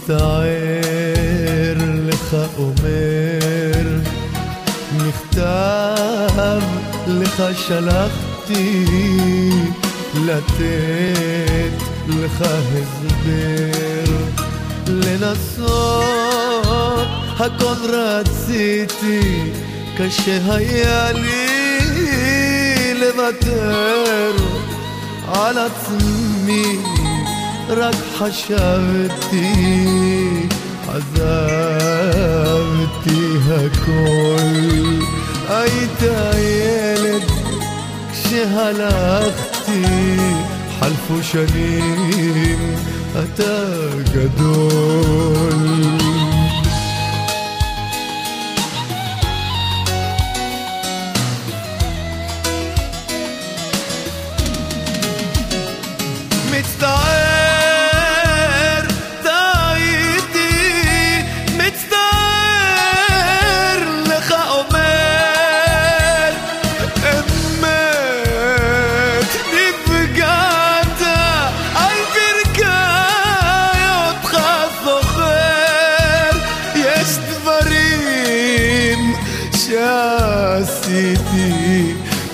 מצטער לך אומר, מכתב לך שלחתי לתת לך הסבר, לנסות הכל רציתי, קשה היה לי לוותר על עצמי. بحرك حشمتي عذابتي هكل ايتا يلد شهلاختي حلف شنين اتى جدول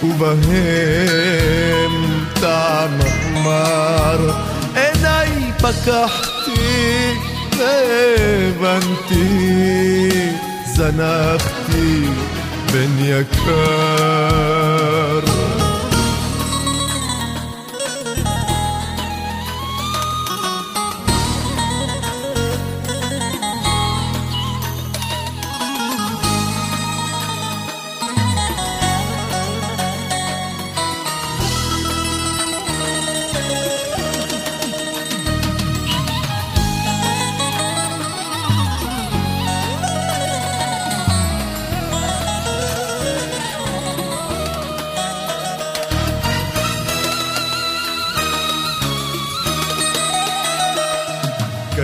ובהם טעם מר עיניי פקחתי והבנתי זנחתי בן יקר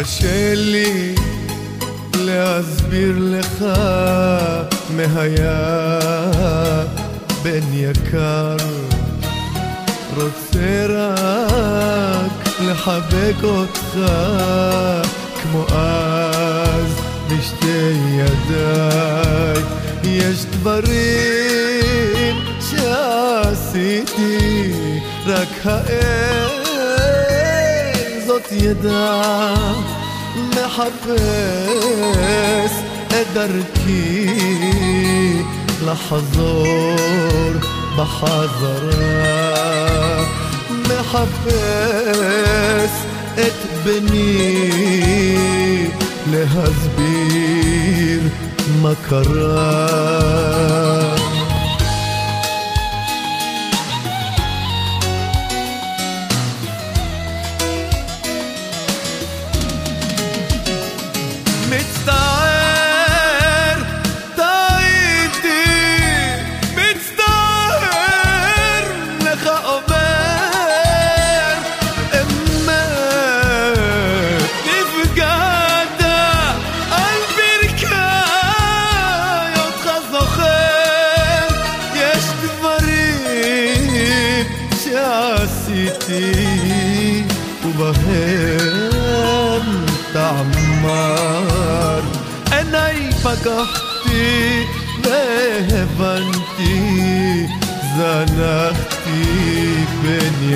קשה לי להסביר לך מהיה בן יקר. רוצה רק לחבק אותך כמו אז בשתי ידיי. יש דברים שעשיתי רק האל זאת ידע מחפש את דרכי לחזור בחזרה. מחפש את בני להסביר מה קרה שעשיתי ובהם טעם מר עיניי פקחתי והבנתי זנחתי בן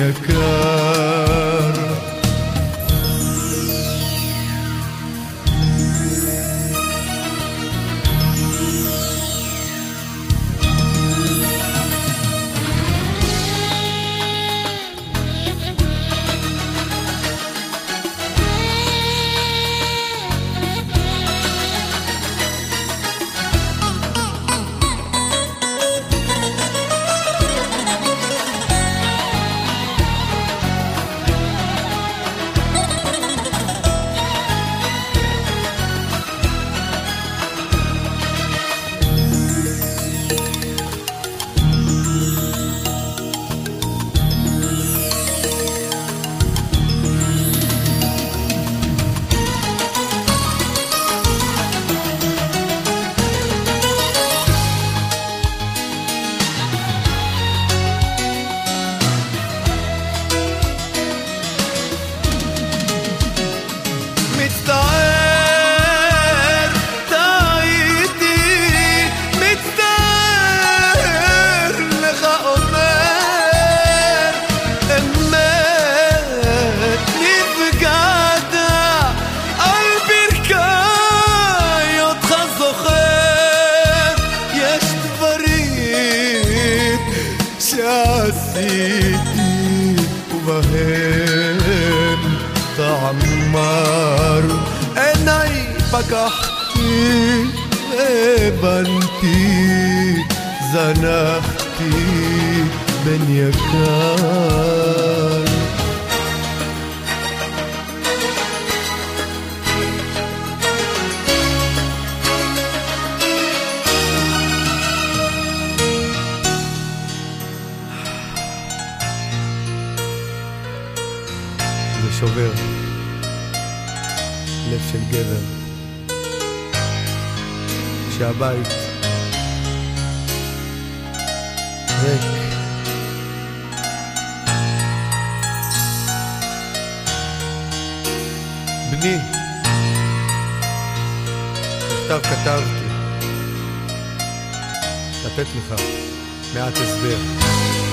מר עיניי פקחתי הבנתי זנחתי בן יקר. שובר לב של גבר. שהבית ריק. בני. מכתב כתבתי. לתת לך מעט הסבר